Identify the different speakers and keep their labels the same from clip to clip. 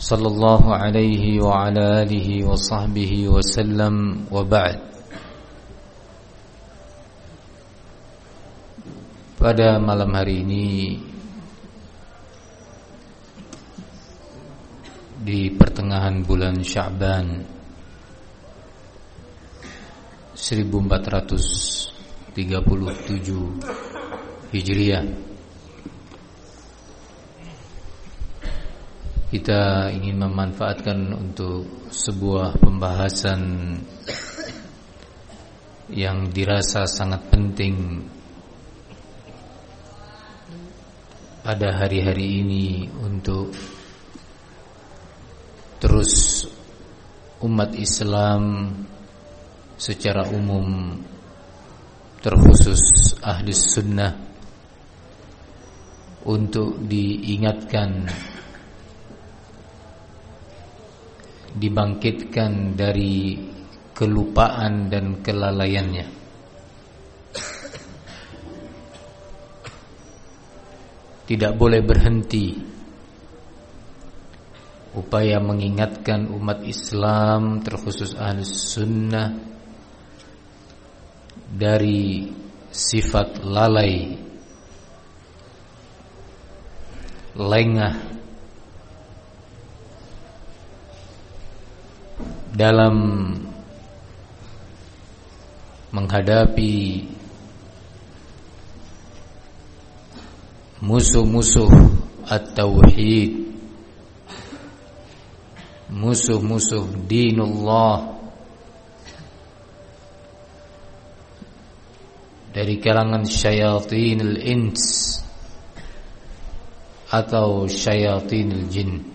Speaker 1: صلى الله عليه وعلى آله وصحبه وسلم وبعد Pada malam hari ini Di pertengahan bulan Syaban 1437 Hijriah Kita ingin memanfaatkan untuk sebuah pembahasan yang dirasa sangat penting pada hari-hari ini untuk terus umat Islam secara umum terkhusus ahli sunnah untuk diingatkan dibangkitkan dari kelupaan dan kelalaiannya. Tidak boleh berhenti upaya mengingatkan umat Islam terkhusus ahli sunnah dari sifat lalai, lengah dalam menghadapi musuh-musuh at-tauhid musuh-musuh dinullah dari kalangan syayatin al-ins atau syayatin al-jinn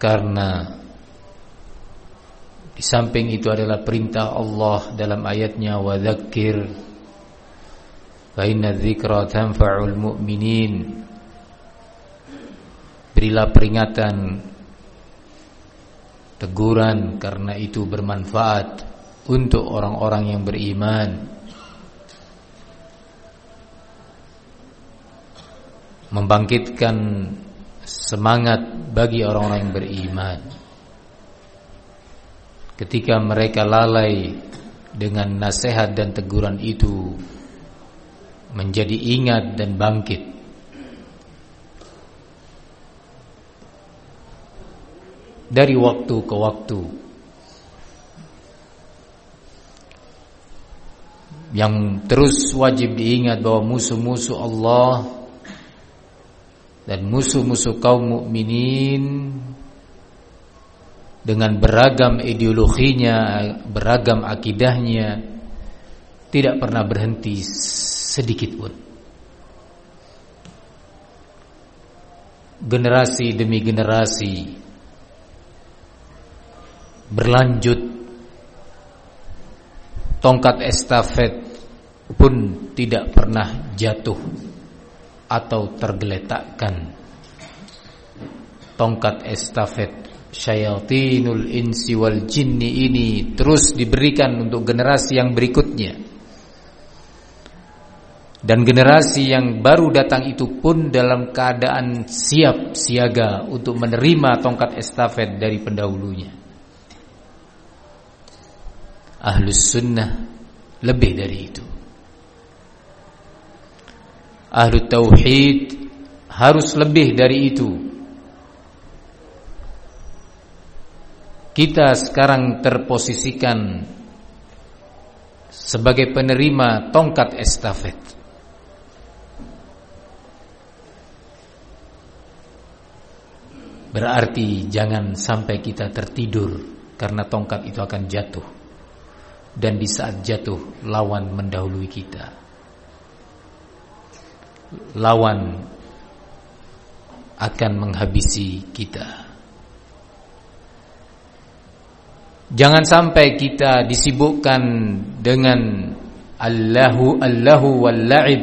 Speaker 1: karena di samping itu adalah perintah Allah dalam ayatnya wa dzakir fa inna dzikra tanfa'ul mu'minin. Berilah peringatan teguran karena itu bermanfaat untuk orang-orang yang beriman. Membangkitkan semangat bagi orang-orang yang beriman. Ketika mereka lalai dengan nasihat dan teguran itu menjadi ingat dan bangkit. Dari waktu ke waktu yang terus wajib diingat bahwa musuh-musuh Allah dan musuh-musuh kaum mukminin dengan beragam ideologinya, beragam akidahnya tidak pernah berhenti sedikit pun. Generasi demi generasi berlanjut tongkat estafet pun tidak pernah jatuh atau tergeletakkan. Tongkat estafet syayatinul insi wal jinni ini terus diberikan untuk generasi yang berikutnya. Dan generasi yang baru datang itu pun dalam keadaan siap siaga untuk menerima tongkat estafet dari pendahulunya. Ahlus sunnah lebih dari itu ahlu tauhid harus lebih dari itu. Kita sekarang terposisikan sebagai penerima tongkat estafet. Berarti jangan sampai kita tertidur karena tongkat itu akan jatuh. Dan di saat jatuh lawan mendahului kita. Lawan akan menghabisi kita. Jangan sampai kita disibukkan dengan Allahu Allahu wal la'ib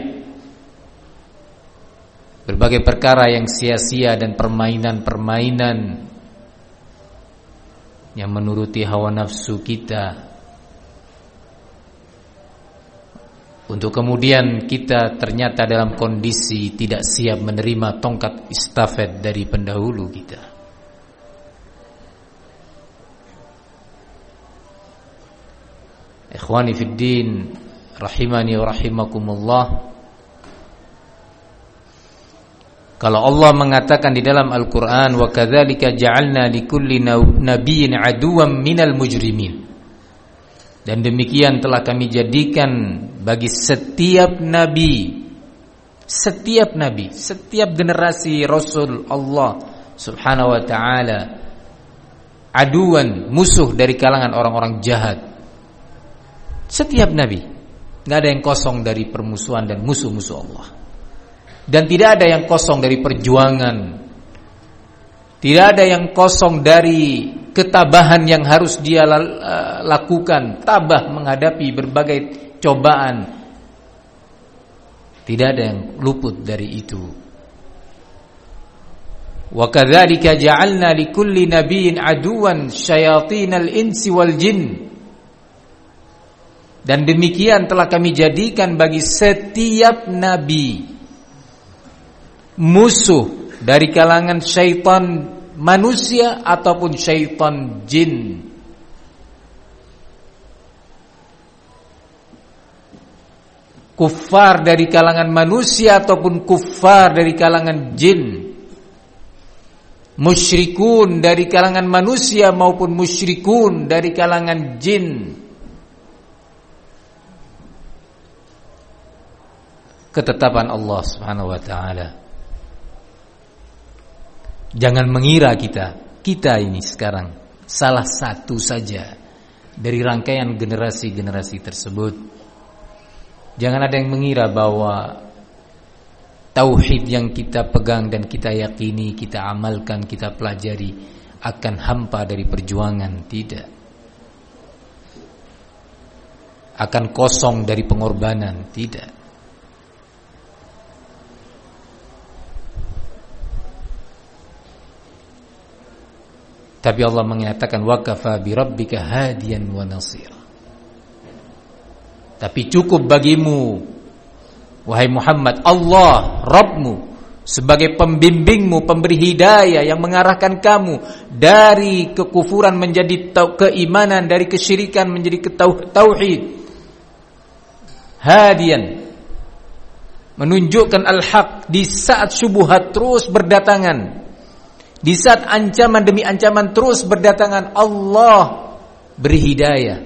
Speaker 1: berbagai perkara yang sia-sia dan permainan-permainan yang menuruti hawa nafsu kita untuk kemudian kita ternyata dalam kondisi tidak siap menerima tongkat istafet dari pendahulu kita. Ikhwani fid din rahimani wa rahimakumullah Kalau Allah mengatakan di dalam Al-Qur'an wa kadzalika ja'alna likulli nabiyyin aduwwan minal mujrimin dan demikian telah kami jadikan bagi setiap nabi setiap nabi setiap generasi rasul Allah Subhanahu wa taala aduan musuh dari kalangan orang-orang jahat setiap nabi nggak ada yang kosong dari permusuhan dan musuh-musuh Allah. Dan tidak ada yang kosong dari perjuangan. Tidak ada yang kosong dari ketabahan yang harus dia eh, lakukan, tabah menghadapi berbagai cobaan. Tidak ada yang luput dari itu. Wa kadzalika ja'alna likulli nabiyyin aduwan syayatinal insi jinn dan demikian telah kami jadikan bagi setiap nabi musuh dari kalangan syaitan manusia ataupun syaitan jin. Kufar dari kalangan manusia ataupun kufar dari kalangan jin. Musyrikun dari kalangan manusia maupun musyrikun dari kalangan jin. ketetapan Allah Subhanahu wa taala. Jangan mengira kita, kita ini sekarang salah satu saja dari rangkaian generasi-generasi tersebut. Jangan ada yang mengira bahwa tauhid yang kita pegang dan kita yakini, kita amalkan, kita pelajari akan hampa dari perjuangan, tidak. Akan kosong dari pengorbanan, tidak. Tapi Allah mengatakan wakafa bi rabbika hadiyan wa nasir. Tapi cukup bagimu wahai Muhammad Allah Rabbmu sebagai pembimbingmu, pemberi hidayah yang mengarahkan kamu dari kekufuran menjadi keimanan, dari kesyirikan menjadi tauhid. Hadian menunjukkan al-haq di saat syubhat terus berdatangan di saat ancaman demi ancaman terus berdatangan Allah beri hidayah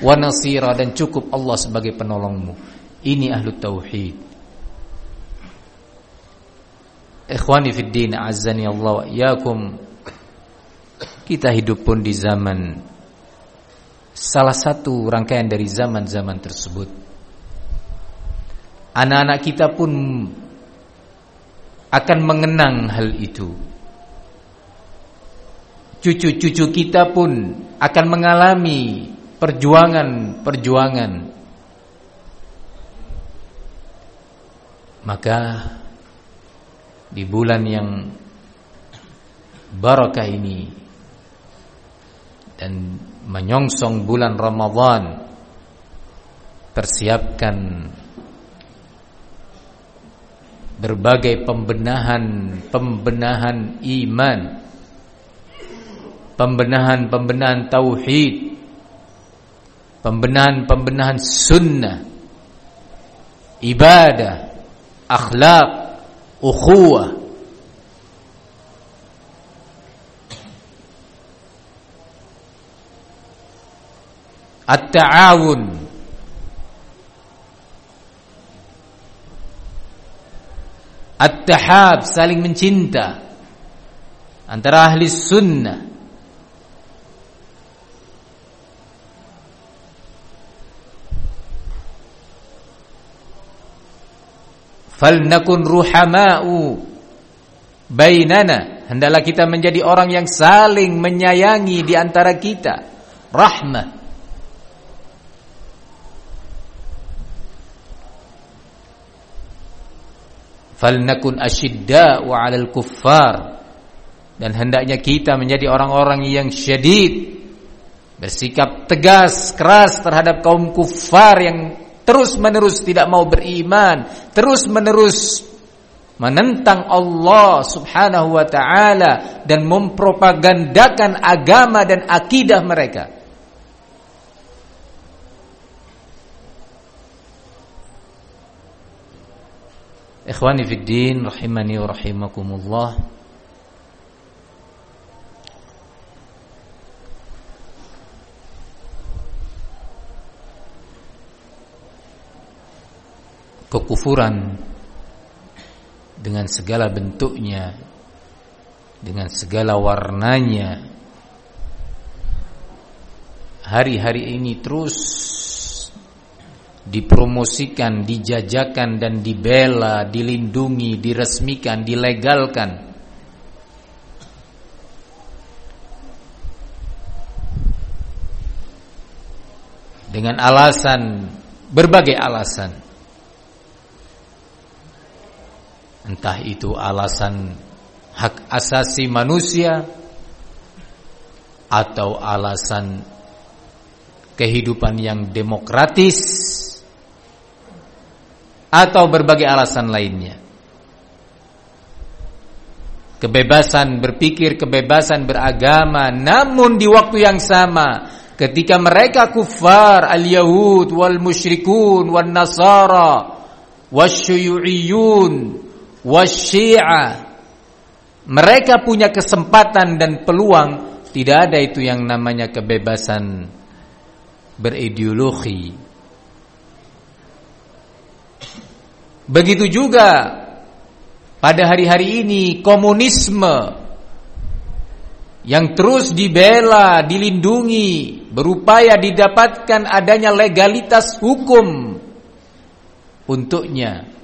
Speaker 1: wa nasira dan cukup Allah sebagai penolongmu. Ini ahlu tauhid. Ikhwani fid din azzani Allah wa iyyakum. Kita hidup pun di zaman salah satu rangkaian dari zaman-zaman tersebut. Anak-anak kita pun akan mengenang hal itu cucu-cucu kita pun akan mengalami perjuangan-perjuangan. Maka di bulan yang barakah ini dan menyongsong bulan Ramadhan persiapkan berbagai pembenahan-pembenahan iman pembenahan-pembenahan tauhid, pembenahan-pembenahan sunnah, ibadah, akhlak, ukhuwah. At-ta'awun At-tahab saling mencinta antara ahli sunnah falnakun ruhama'u bainana. Hendaklah kita menjadi orang yang saling menyayangi di antara kita. Rahmah. Falnakun asyidda'u 'alal kuffar. Dan hendaknya kita menjadi orang-orang yang syadid. Bersikap tegas keras terhadap kaum kufar yang terus-menerus tidak mau beriman terus-menerus menentang Allah Subhanahu wa taala dan mempropagandakan agama dan akidah mereka. Ikhwani fid din rahimani wa rahimakumullah. Kekufuran dengan segala bentuknya, dengan segala warnanya. Hari-hari ini terus dipromosikan, dijajakan dan dibela, dilindungi, diresmikan, dilegalkan. Dengan alasan berbagai alasan entah itu alasan hak asasi manusia atau alasan kehidupan yang demokratis atau berbagai alasan lainnya. Kebebasan berpikir, kebebasan beragama, namun di waktu yang sama ketika mereka kufar al-yahud wal musyrikun wal nasara wasyuyu'iyun wasyi'ah mereka punya kesempatan dan peluang. Tidak ada itu yang namanya kebebasan berideologi. Begitu juga pada hari-hari ini komunisme yang terus dibela, dilindungi, berupaya didapatkan adanya legalitas hukum untuknya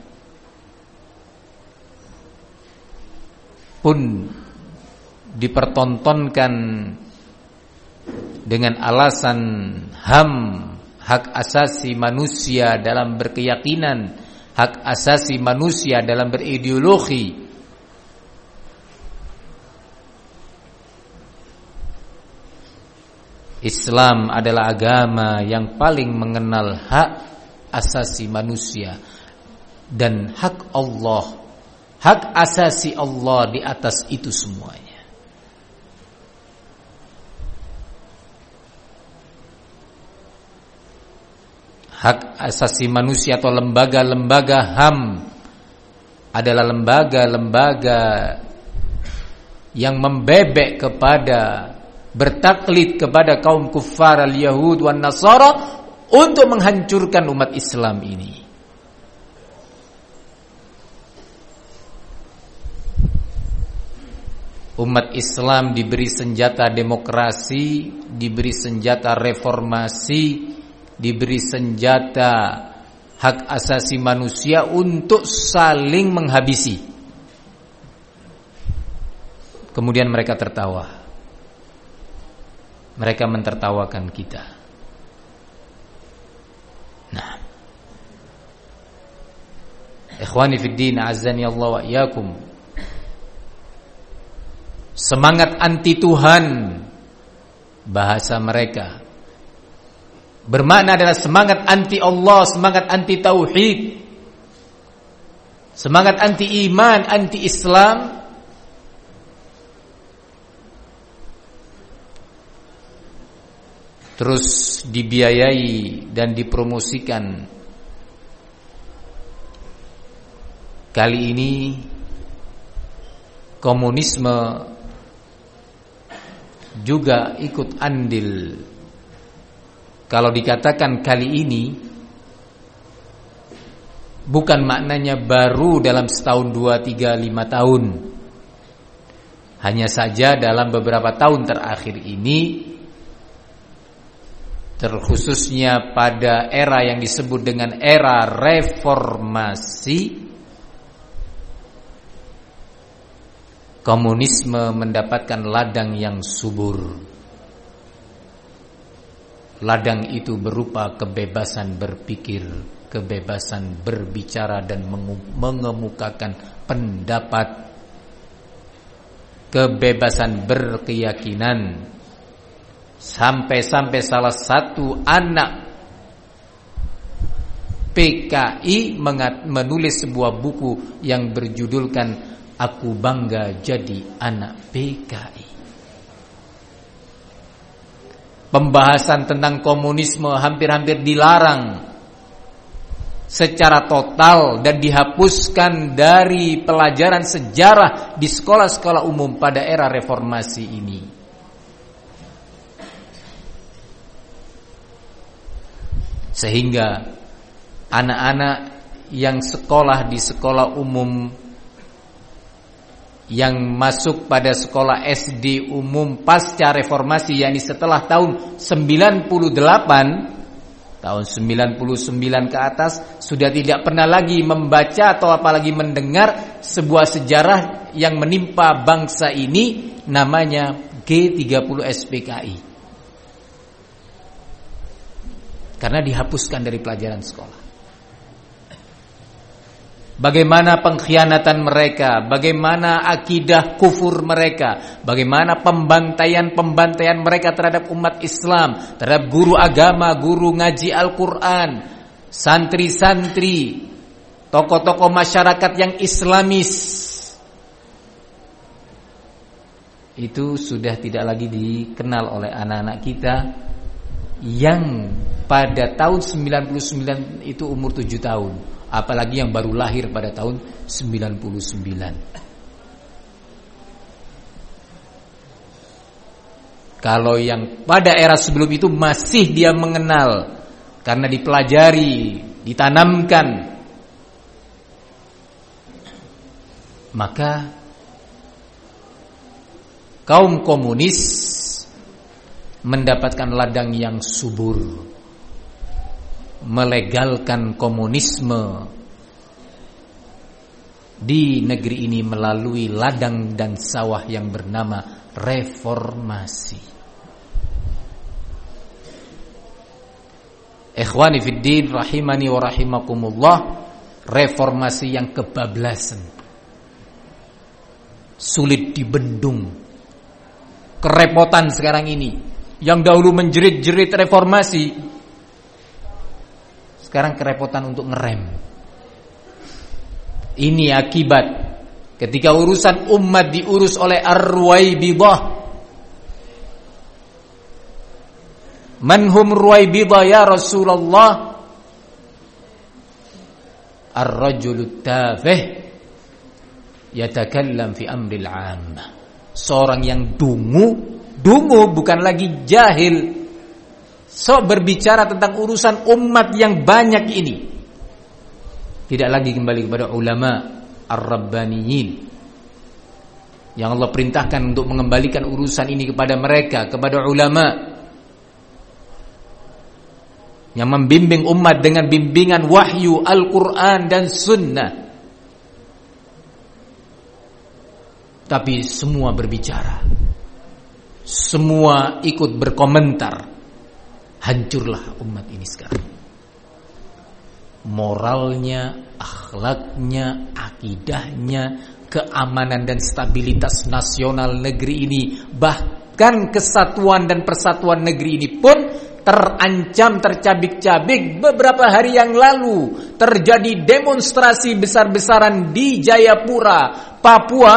Speaker 1: pun dipertontonkan dengan alasan HAM hak asasi manusia dalam berkeyakinan hak asasi manusia dalam berideologi. Islam adalah agama yang paling mengenal hak asasi manusia dan hak Allah Hak asasi Allah di atas itu semuanya. Hak asasi manusia atau lembaga-lembaga HAM adalah lembaga-lembaga yang membebek kepada bertaklid kepada kaum kufar al-Yahud wan Nasara untuk menghancurkan umat Islam ini. Umat Islam diberi senjata demokrasi, diberi senjata reformasi, diberi senjata hak asasi manusia untuk saling menghabisi. Kemudian mereka tertawa. Mereka mentertawakan kita. Nah. Ikhwani fid din azani Allah wa semangat anti Tuhan bahasa mereka bermakna adalah semangat anti Allah, semangat anti tauhid, semangat anti iman, anti Islam. Terus dibiayai dan dipromosikan. Kali ini komunisme juga ikut andil. Kalau dikatakan kali ini bukan maknanya baru dalam setahun, dua, tiga, lima tahun. Hanya saja dalam beberapa tahun terakhir ini terkhususnya pada era yang disebut dengan era reformasi komunisme mendapatkan ladang yang subur. Ladang itu berupa kebebasan berpikir, kebebasan berbicara dan mengemukakan pendapat, kebebasan berkeyakinan. Sampai-sampai salah satu anak PKI menulis sebuah buku yang berjudulkan Aku Bangga Jadi Anak PKI. Pembahasan tentang komunisme hampir-hampir dilarang secara total dan dihapuskan dari pelajaran sejarah di sekolah-sekolah umum pada era reformasi ini. Sehingga anak-anak yang sekolah di sekolah umum yang masuk pada sekolah SD umum pasca reformasi yakni setelah tahun 98 tahun 99 ke atas sudah tidak pernah lagi membaca atau apalagi mendengar sebuah sejarah yang menimpa bangsa ini namanya G30 SPKI karena dihapuskan dari pelajaran sekolah Bagaimana pengkhianatan mereka, bagaimana akidah kufur mereka, bagaimana pembantaian-pembantaian mereka terhadap umat Islam, terhadap guru agama, guru ngaji Al-Quran, santri-santri, tokoh-tokoh masyarakat yang islamis. Itu sudah tidak lagi dikenal oleh anak-anak kita yang pada tahun 99 itu umur 7 tahun apalagi yang baru lahir pada tahun 99. Kalau yang pada era sebelum itu masih dia mengenal karena dipelajari, ditanamkan, maka kaum komunis mendapatkan ladang yang subur melegalkan komunisme di negeri ini melalui ladang dan sawah yang bernama reformasi. Ikhwani fiddin rahimani wa rahimakumullah reformasi yang kebablasan sulit dibendung kerepotan sekarang ini yang dahulu menjerit-jerit reformasi sekarang kerepotan untuk ngerem. Ini akibat ketika urusan umat diurus oleh Ar-Ruwaibidah. Manhum Ruwaibidah ya Rasulullah? Ar-rajulu tafih yatakallam fi amril 'ammah. Seorang yang dungu, dungu bukan lagi jahil, So berbicara tentang urusan umat yang banyak ini. Tidak lagi kembali kepada ulama ar-rabbaniyin. Yang Allah perintahkan untuk mengembalikan urusan ini kepada mereka, kepada ulama. Yang membimbing umat dengan bimbingan wahyu Al-Quran dan Sunnah. Tapi semua berbicara. Semua ikut berkomentar hancurlah umat ini sekarang. Moralnya, akhlaknya, akidahnya, keamanan dan stabilitas nasional negeri ini, bahkan kesatuan dan persatuan negeri ini pun terancam tercabik-cabik beberapa hari yang lalu. Terjadi demonstrasi besar-besaran di Jayapura, Papua.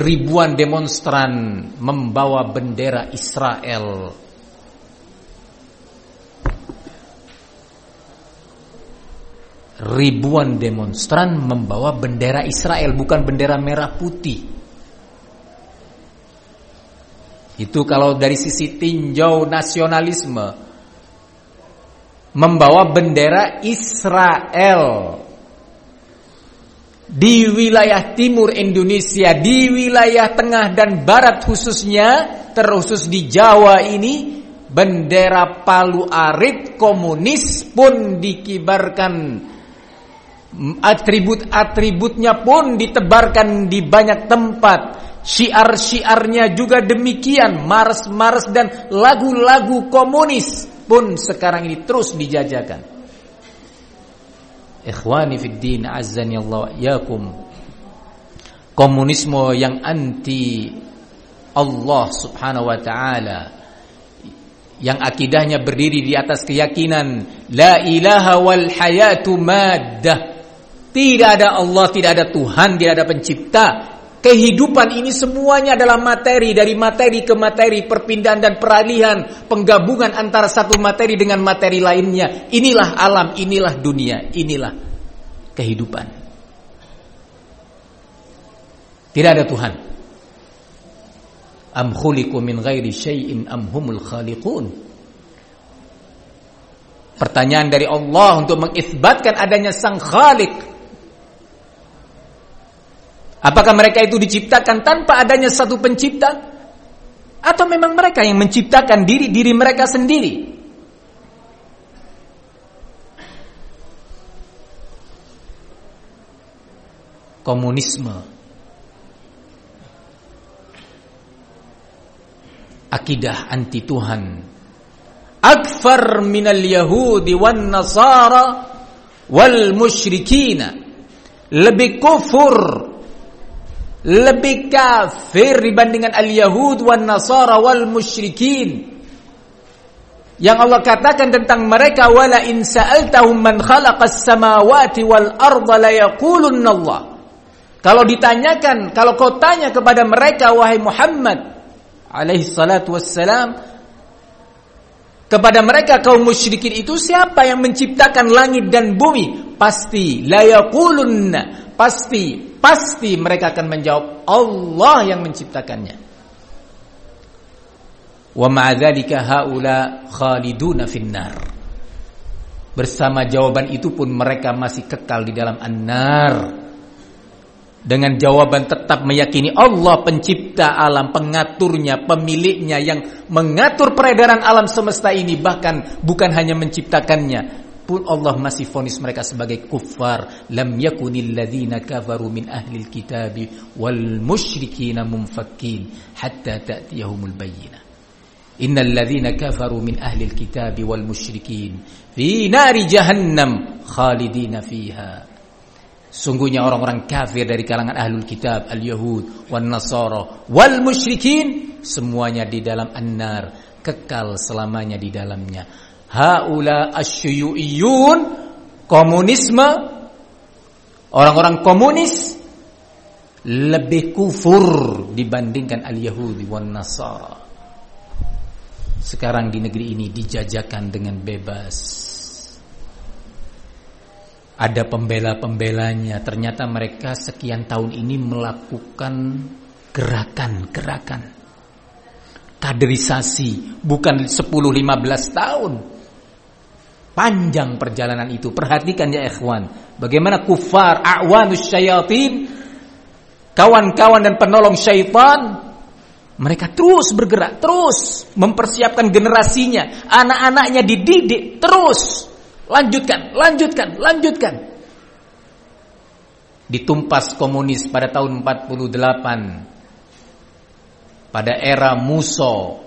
Speaker 1: Ribuan demonstran membawa bendera Israel ribuan demonstran membawa bendera Israel bukan bendera merah putih. Itu kalau dari sisi tinjau nasionalisme membawa bendera Israel di wilayah timur Indonesia, di wilayah tengah dan barat khususnya, terkhusus di Jawa ini, bendera Palu Arit komunis pun dikibarkan Atribut-atributnya pun ditebarkan di banyak tempat. Syiar-syiarnya juga demikian. Mars-mars dan lagu-lagu komunis pun sekarang ini terus dijajakan. Ikhwani fid din azzani Allah yakum. Komunisme yang anti Allah Subhanahu wa taala yang akidahnya berdiri di atas keyakinan la ilaha wal hayatu maddah tidak ada Allah, tidak ada Tuhan, tidak ada pencipta. Kehidupan ini semuanya adalah materi dari materi ke materi, perpindahan dan peralihan, penggabungan antara satu materi dengan materi lainnya. Inilah alam, inilah dunia, inilah kehidupan. Tidak ada Tuhan. Am khuliqu min ghairi syai'in am humul khaliqun. Pertanyaan dari Allah untuk mengisbatkan adanya sang khalik Apakah mereka itu diciptakan tanpa adanya satu pencipta? Atau memang mereka yang menciptakan diri diri mereka sendiri? Komunisme Akidah anti Tuhan Akfar minal Yahudi wan Nasara wal musyrikina Lebih kufur lebih kafir dibandingkan al-Yahud wan Nasara wal musyrikin. Yang Allah katakan tentang mereka wala in sa'altahum man khalaqas samawati wal arda la yaqulunna Allah. Kalau ditanyakan, kalau kau tanya kepada mereka wahai Muhammad alaihi salatu wassalam kepada mereka kaum musyrikin itu siapa yang menciptakan langit dan bumi? Pasti la yaqulunna, pasti pasti mereka akan menjawab Allah yang menciptakannya. Wa haula khaliduna finnar. Bersama jawaban itu pun mereka masih kekal di dalam an-nar. Dengan jawaban tetap meyakini Allah pencipta alam, pengaturnya, pemiliknya yang mengatur peredaran alam semesta ini bahkan bukan hanya menciptakannya, pun Allah masih fonis mereka sebagai kufar lam yakunil ladzina kafaru min ahli kitabi wal musyrikin munfakkin hatta ta'tiyahumul bayyinah innal ladzina kafaru min ahli kitabi wal musyrikin fi nari jahannam khalidina fiha. Sungguhnya orang-orang kafir dari kalangan ahlul kitab, al-yahud, wan nasara, wal musyrikin semuanya di dalam an-nar, kekal selamanya di dalamnya haula asyuyuiyun komunisme orang-orang komunis lebih kufur dibandingkan al-yahudi wan nasara. Sekarang di negeri ini dijajakan dengan bebas. Ada pembela-pembelanya. Ternyata mereka sekian tahun ini melakukan gerakan-gerakan. Kaderisasi bukan 10 15 tahun Panjang perjalanan itu. Perhatikan ya ikhwan. Bagaimana kufar, a'wanus syayatin, kawan-kawan dan penolong syaitan, mereka terus bergerak, terus mempersiapkan generasinya, anak-anaknya dididik, terus lanjutkan, lanjutkan, lanjutkan. Ditumpas komunis pada tahun 48 pada era Muso.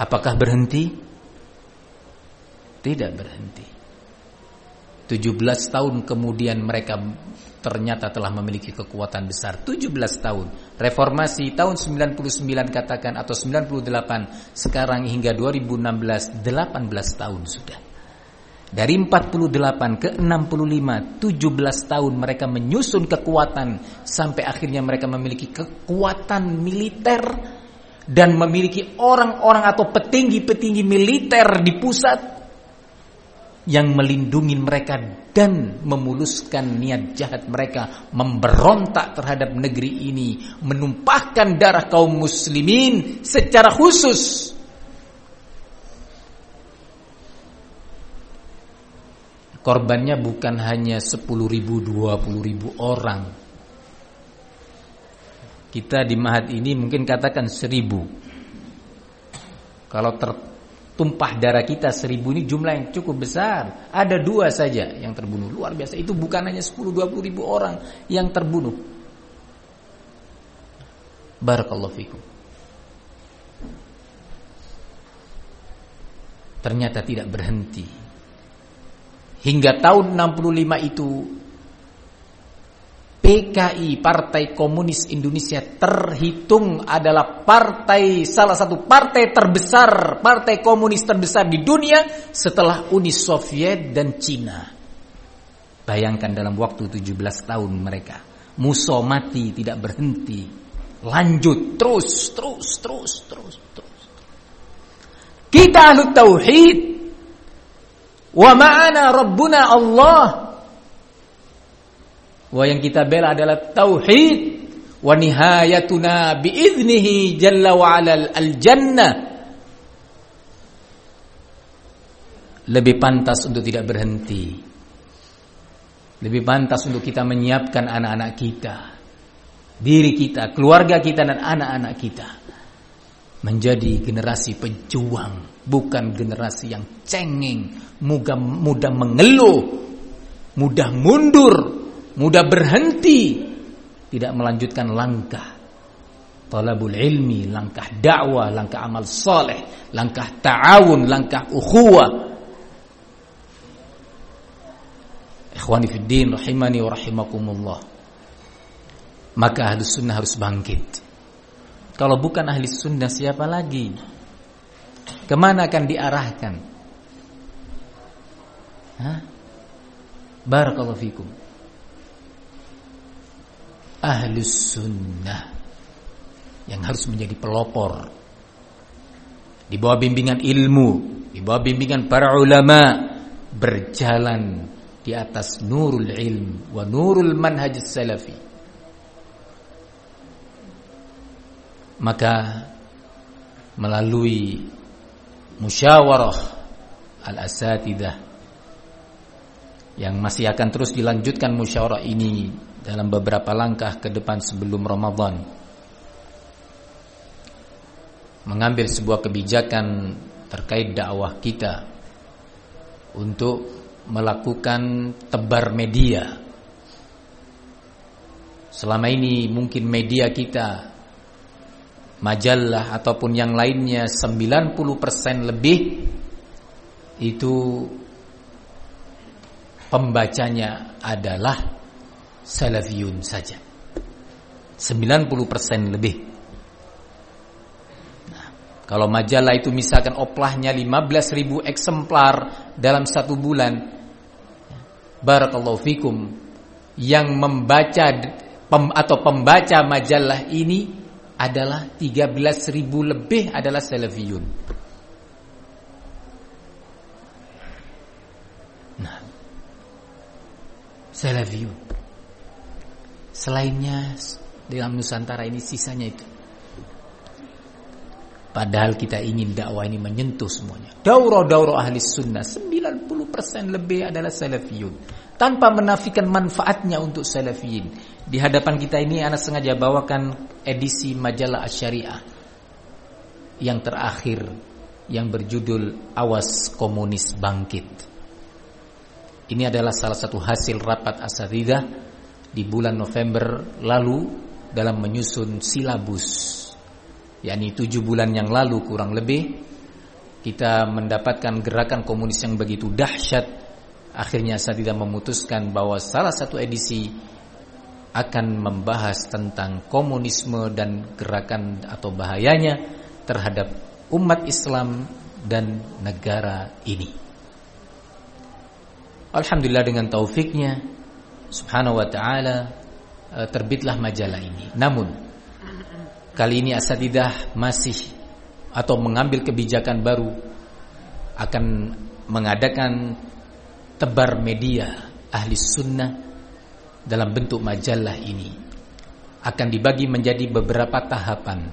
Speaker 1: Apakah berhenti? Tidak berhenti. 17 tahun kemudian mereka ternyata telah memiliki kekuatan besar. 17 tahun. Reformasi tahun 99 katakan atau 98 sekarang hingga 2016 18 tahun sudah. Dari 48 ke 65, 17 tahun mereka menyusun kekuatan sampai akhirnya mereka memiliki kekuatan militer dan memiliki orang-orang atau petinggi-petinggi militer di pusat yang melindungi mereka dan memuluskan niat jahat mereka memberontak terhadap negeri ini menumpahkan darah kaum muslimin secara khusus. Korbannya bukan hanya 10 ribu 20 ribu orang. Kita di Mahat ini mungkin katakan seribu. Kalau ter tumpah darah kita seribu ini jumlah yang cukup besar. Ada dua saja yang terbunuh. Luar biasa. Itu bukan hanya 10-20 ribu orang yang terbunuh. Barakallahu fikum. Ternyata tidak berhenti. Hingga tahun 65 itu PKI Partai Komunis Indonesia terhitung adalah partai salah satu partai terbesar, partai komunis terbesar di dunia setelah Uni Soviet dan Cina. Bayangkan dalam waktu 17 tahun mereka musuh mati tidak berhenti. Lanjut terus terus terus terus terus. Kita ahlu tauhid. Wa ma'ana rabbuna Allah Wa yang kita bela adalah tauhid wa nihayatuna biiznihi jalla wa ala al-jannah. Lebih pantas untuk tidak berhenti. Lebih pantas untuk kita menyiapkan anak-anak kita, diri kita, keluarga kita dan anak-anak kita menjadi generasi pejuang, bukan generasi yang cengeng, mudah mudah mengeluh, mudah mundur, mudah berhenti tidak melanjutkan langkah talabul ilmi, langkah dakwah, langkah amal soleh, langkah ta'awun, langkah ukhuwah. Ikhwani fi din rahimani wa rahimakumullah. Maka ahli sunnah harus bangkit. Kalau bukan ahli sunnah siapa lagi? Ke mana akan diarahkan? Hah? Barakallahu fikum ahlus sunnah yang harus menjadi pelopor di bawah bimbingan ilmu, di bawah bimbingan para ulama berjalan di atas nurul ilm wa nurul manhaj salafi. Maka melalui musyawarah al-asatidah yang masih akan terus dilanjutkan musyawarah ini dalam beberapa langkah ke depan sebelum Ramadan mengambil sebuah kebijakan terkait dakwah kita untuk melakukan tebar media. Selama ini mungkin media kita majalah ataupun yang lainnya 90% lebih itu pembacanya adalah salafiyun saja. 90% lebih. Nah, kalau majalah itu misalkan oplahnya 15.000 eksemplar dalam satu bulan barakallahu fikum yang membaca pem, atau pembaca majalah ini adalah 13.000 lebih adalah salafiyun. Nah salafiyun Selainnya dalam Nusantara ini sisanya itu. Padahal kita ingin dakwah ini menyentuh semuanya. Daurah-daurah ahli sunnah 90% lebih adalah salafiyun. Tanpa menafikan manfaatnya untuk salafiyin. Di hadapan kita ini anak sengaja bawakan edisi majalah Asyariah yang terakhir yang berjudul Awas Komunis Bangkit. Ini adalah salah satu hasil rapat asatidah di bulan November lalu dalam menyusun silabus yakni tujuh bulan yang lalu kurang lebih kita mendapatkan gerakan komunis yang begitu dahsyat akhirnya saya tidak memutuskan bahwa salah satu edisi akan membahas tentang komunisme dan gerakan atau bahayanya terhadap umat Islam dan negara ini. Alhamdulillah dengan taufiknya Subhanahu wa taala eh, terbitlah majalah ini. Namun kali ini asatidah masih atau mengambil kebijakan baru akan mengadakan tebar media ahli sunnah dalam bentuk majalah ini akan dibagi menjadi beberapa tahapan.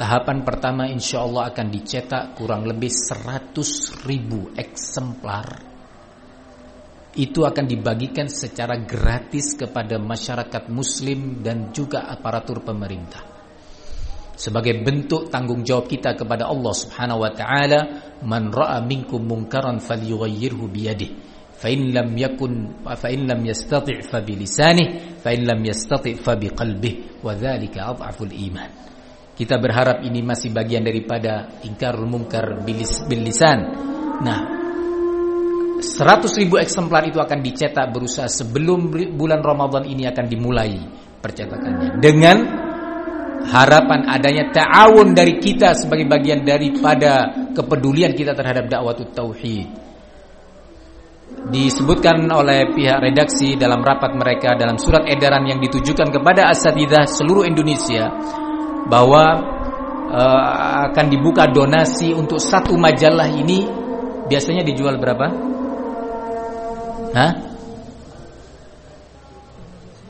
Speaker 1: Tahapan pertama insya Allah akan dicetak kurang lebih 100 ribu eksemplar itu akan dibagikan secara gratis kepada masyarakat muslim dan juga aparatur pemerintah. sebagai bentuk tanggung jawab kita kepada Allah Subhanahu wa taala man ra'a minkum munkaran falyughayyirhu bi yadihi fa in lam yakun fa in lam yastati' fa bi lisanihi. Fa in lam yastati' fa bi qalbihi. Wa dzalika adhaful iman. Kita berharap ini masih bagian daripada ingkarul munkar bil lisan. Nah 100 ribu eksemplar itu akan dicetak berusaha sebelum bulan Ramadan ini akan dimulai percetakannya dengan harapan adanya ta'awun dari kita sebagai bagian daripada kepedulian kita terhadap dakwah tauhid. Disebutkan oleh pihak redaksi dalam rapat mereka dalam surat edaran yang ditujukan kepada asatidah seluruh Indonesia bahwa uh, akan dibuka donasi untuk satu majalah ini biasanya dijual berapa? Hah?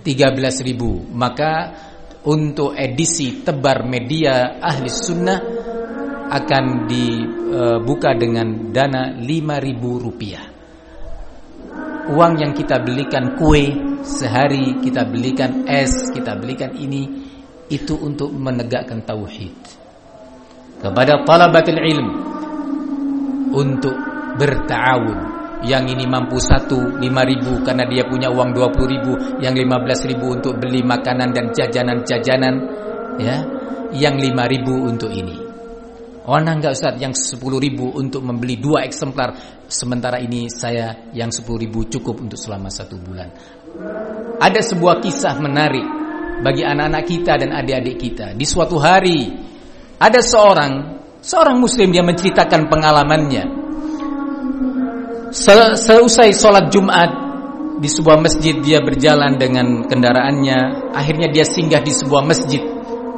Speaker 1: 13.000. Maka untuk edisi tebar media ahli sunnah akan dibuka dengan dana 5000 rupiah uang yang kita belikan kue sehari kita belikan es kita belikan ini itu untuk menegakkan tauhid kepada talabatul ilm untuk bertawun yang ini mampu satu lima ribu karena dia punya uang dua puluh ribu. Yang lima belas ribu untuk beli makanan dan jajanan-jajanan ya. Yang lima ribu untuk ini. Oh nah enggak Ustaz? Yang sepuluh ribu untuk membeli dua eksemplar. Sementara ini saya yang sepuluh ribu cukup untuk selama satu bulan. Ada sebuah kisah menarik bagi anak-anak kita dan adik-adik kita. Di suatu hari ada seorang seorang muslim yang menceritakan pengalamannya Seusai sholat Jumat di sebuah masjid dia berjalan dengan kendaraannya. Akhirnya dia singgah di sebuah masjid.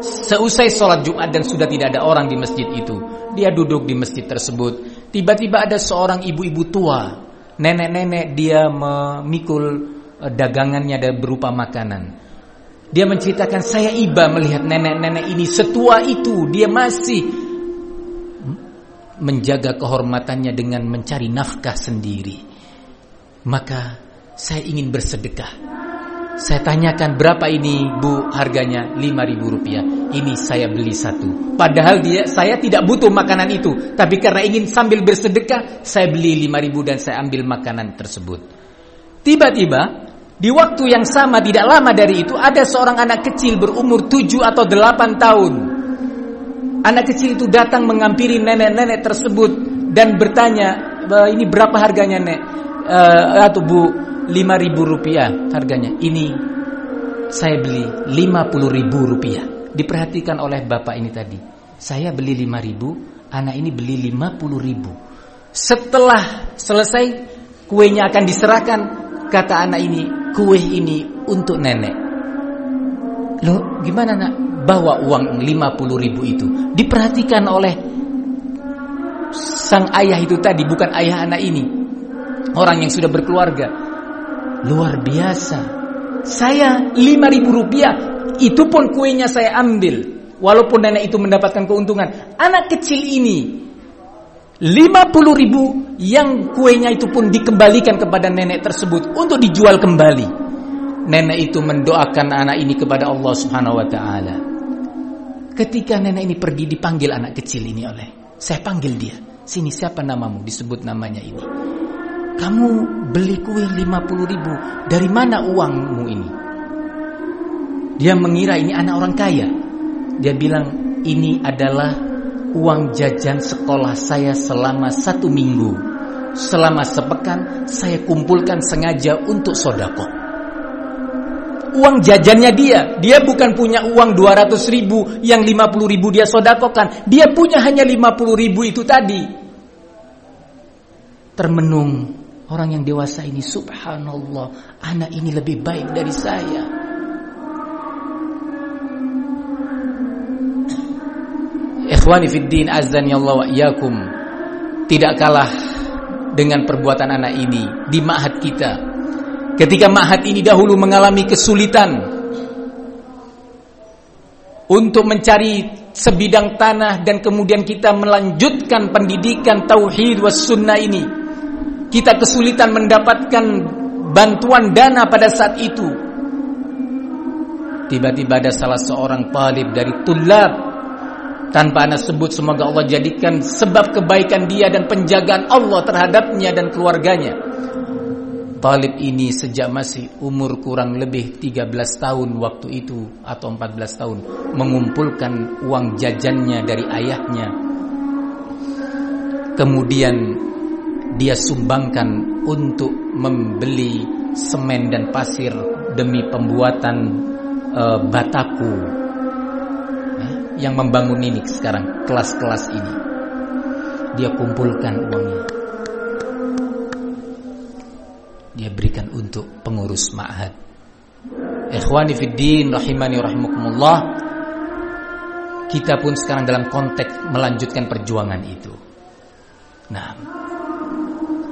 Speaker 1: Seusai sholat Jumat dan sudah tidak ada orang di masjid itu, dia duduk di masjid tersebut. Tiba-tiba ada seorang ibu-ibu tua, nenek-nenek dia memikul eh, dagangannya berupa makanan. Dia menceritakan saya iba melihat nenek-nenek ini setua itu dia masih menjaga kehormatannya dengan mencari nafkah sendiri. Maka saya ingin bersedekah. Saya tanyakan berapa ini bu harganya 5000 rupiah. Ini saya beli satu. Padahal dia saya tidak butuh makanan itu, tapi karena ingin sambil bersedekah, saya beli 5000 dan saya ambil makanan tersebut. Tiba-tiba di waktu yang sama tidak lama dari itu ada seorang anak kecil berumur 7 atau 8 tahun Anak kecil itu datang mengampiri nenek-nenek tersebut dan bertanya, ini berapa harganya nek? Uh, atau bu, lima ribu rupiah harganya. Ini saya beli lima puluh ribu rupiah. Diperhatikan oleh bapak ini tadi. Saya beli lima ribu, anak ini beli lima puluh ribu. Setelah selesai kuenya akan diserahkan, kata anak ini, kue ini untuk nenek. Loh, gimana nak? Bawa uang 50 ribu itu. Diperhatikan oleh sang ayah itu tadi bukan ayah anak ini. Orang yang sudah berkeluarga. Luar biasa. Saya 5 ribu rupiah itu pun kuenya saya ambil. Walaupun nenek itu mendapatkan keuntungan. Anak kecil ini 50 ribu yang kuenya itu pun dikembalikan kepada nenek tersebut untuk dijual kembali. Nenek itu mendoakan anak ini kepada Allah Subhanahu wa taala Ketika nenek ini pergi dipanggil anak kecil ini oleh saya panggil dia. Sini siapa namamu? Disebut namanya ini. Kamu beli kue 50 ribu. Dari mana uangmu ini? Dia mengira ini anak orang kaya. Dia bilang ini adalah uang jajan sekolah saya selama satu minggu. Selama sepekan saya kumpulkan sengaja untuk sodako uang jajannya dia. Dia bukan punya uang 200 ribu yang 50 ribu dia sodakokan. Dia punya hanya 50 ribu itu tadi. Termenung orang yang dewasa ini subhanallah. Anak ini lebih baik dari saya. Ikhwani fiddin ya Allah wa. Tidak kalah dengan perbuatan anak ini di ma'had kita Ketika Mahat ini dahulu mengalami kesulitan untuk mencari sebidang tanah dan kemudian kita melanjutkan pendidikan tauhid was sunnah ini. Kita kesulitan mendapatkan bantuan dana pada saat itu. Tiba-tiba ada salah seorang talib dari tulab tanpa anda sebut semoga Allah jadikan sebab kebaikan dia dan penjagaan Allah terhadapnya dan keluarganya. Talib ini sejak masih umur kurang lebih 13 tahun waktu itu atau 14 tahun mengumpulkan uang jajannya dari ayahnya. Kemudian dia sumbangkan untuk membeli semen dan pasir demi pembuatan uh, bataku. Yang membangun ini sekarang kelas-kelas ini. Dia kumpulkan uangnya dia berikan untuk pengurus ma'had. Ikhwani fiddin rahimani rahimakumullah. Kita pun sekarang dalam konteks melanjutkan perjuangan itu. Nah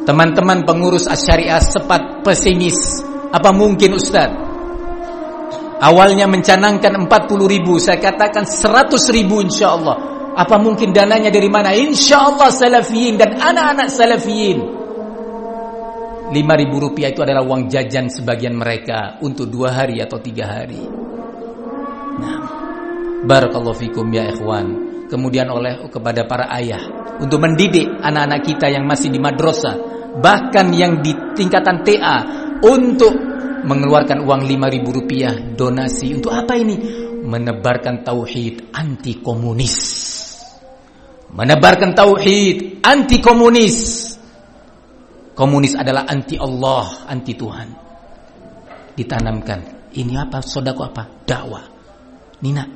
Speaker 1: teman-teman pengurus asyariah sepat pesimis. Apa mungkin Ustadz Awalnya mencanangkan 40 ribu Saya katakan 100 ribu insya Allah. Apa mungkin dananya dari mana? Insya Allah salafiyin dan anak-anak salafiyin. 5 ribu rupiah itu adalah uang jajan sebagian mereka Untuk dua hari atau tiga hari Nah Barakallahu fikum ya ikhwan Kemudian oleh kepada para ayah Untuk mendidik anak-anak kita yang masih di madrasah Bahkan yang di tingkatan TA Untuk mengeluarkan uang 5000 rupiah donasi untuk apa ini? Menebarkan tauhid anti komunis. Menebarkan tauhid anti komunis. Komunis adalah anti Allah, anti Tuhan. Ditanamkan. Ini apa? Sodako apa? Dakwah. Nina,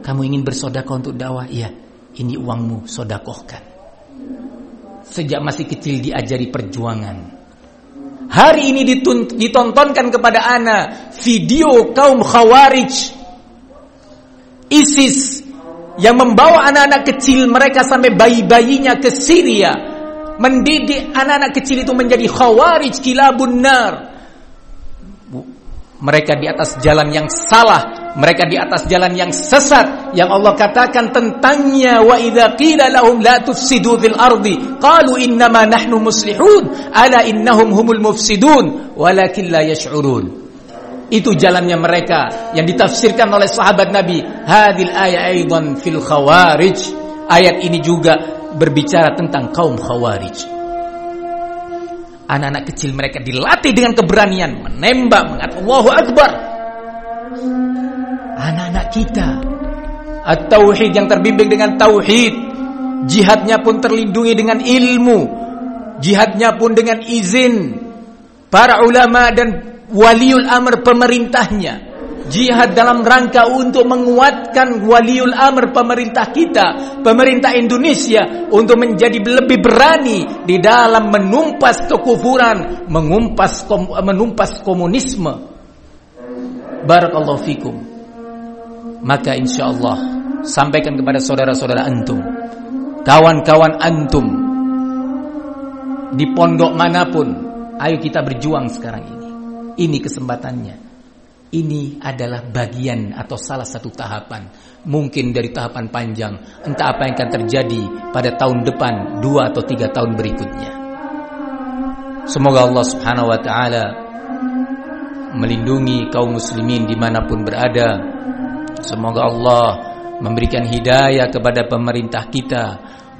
Speaker 1: kamu ingin bersodako untuk dakwah? Iya. Ini uangmu, sodakohkan. Sejak masih kecil diajari perjuangan Hari ini ditontonkan kepada ana video kaum khawarij ISIS yang membawa anak-anak kecil mereka sampai bayi-bayinya ke Syria mendidik anak-anak kecil itu menjadi khawarij kilabun nar mereka di atas jalan yang salah, mereka di atas jalan yang sesat yang Allah katakan tentangnya wa idza qila lahum la tufsidu fil ardi qalu innama nahnu muslihun ala innahum humul mufsidun walakin la yash'urun. Itu jalannya mereka yang ditafsirkan oleh sahabat Nabi. Hadil ayat aidan fil khawarij. Ayat ini juga berbicara tentang kaum khawarij. Anak-anak kecil mereka dilatih dengan keberanian menembak, mengatakan Allahu Akbar. Anak-anak kita At-tauhid yang terbimbing dengan tauhid, jihadnya pun terlindungi dengan ilmu, jihadnya pun dengan izin para ulama dan waliul amr pemerintahnya jihad dalam rangka untuk menguatkan waliul amr pemerintah kita, pemerintah Indonesia untuk menjadi lebih berani di dalam menumpas kekufuran, mengumpas kom, menumpas komunisme. Barakallahu fikum. Maka insya Allah sampaikan kepada saudara-saudara antum, kawan-kawan antum di pondok mana pun, ayo kita berjuang sekarang ini. Ini kesempatannya ini adalah bagian atau salah satu tahapan. Mungkin dari tahapan panjang entah apa yang akan terjadi pada tahun depan dua atau tiga tahun berikutnya. Semoga Allah subhanahu wa ta'ala melindungi kaum muslimin di mana pun berada. Semoga Allah memberikan hidayah kepada pemerintah kita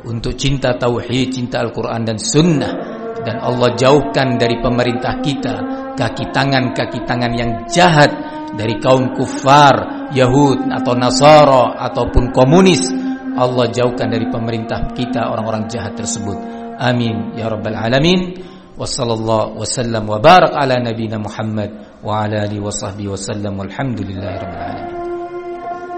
Speaker 1: untuk cinta tauhid cinta Al-Quran dan sunnah. Dan Allah jauhkan dari pemerintah kita kaki tangan-kaki tangan yang jahat dari kaum kufar, Yahud atau Nasara ataupun komunis. Allah jauhkan dari pemerintah kita orang-orang jahat tersebut. Amin ya rabbal alamin. Wassallallahu wasallam wa barak ala nabiyina Muhammad wa ala alihi wa sahbihi wasallam walhamdulillahi rabbil alamin.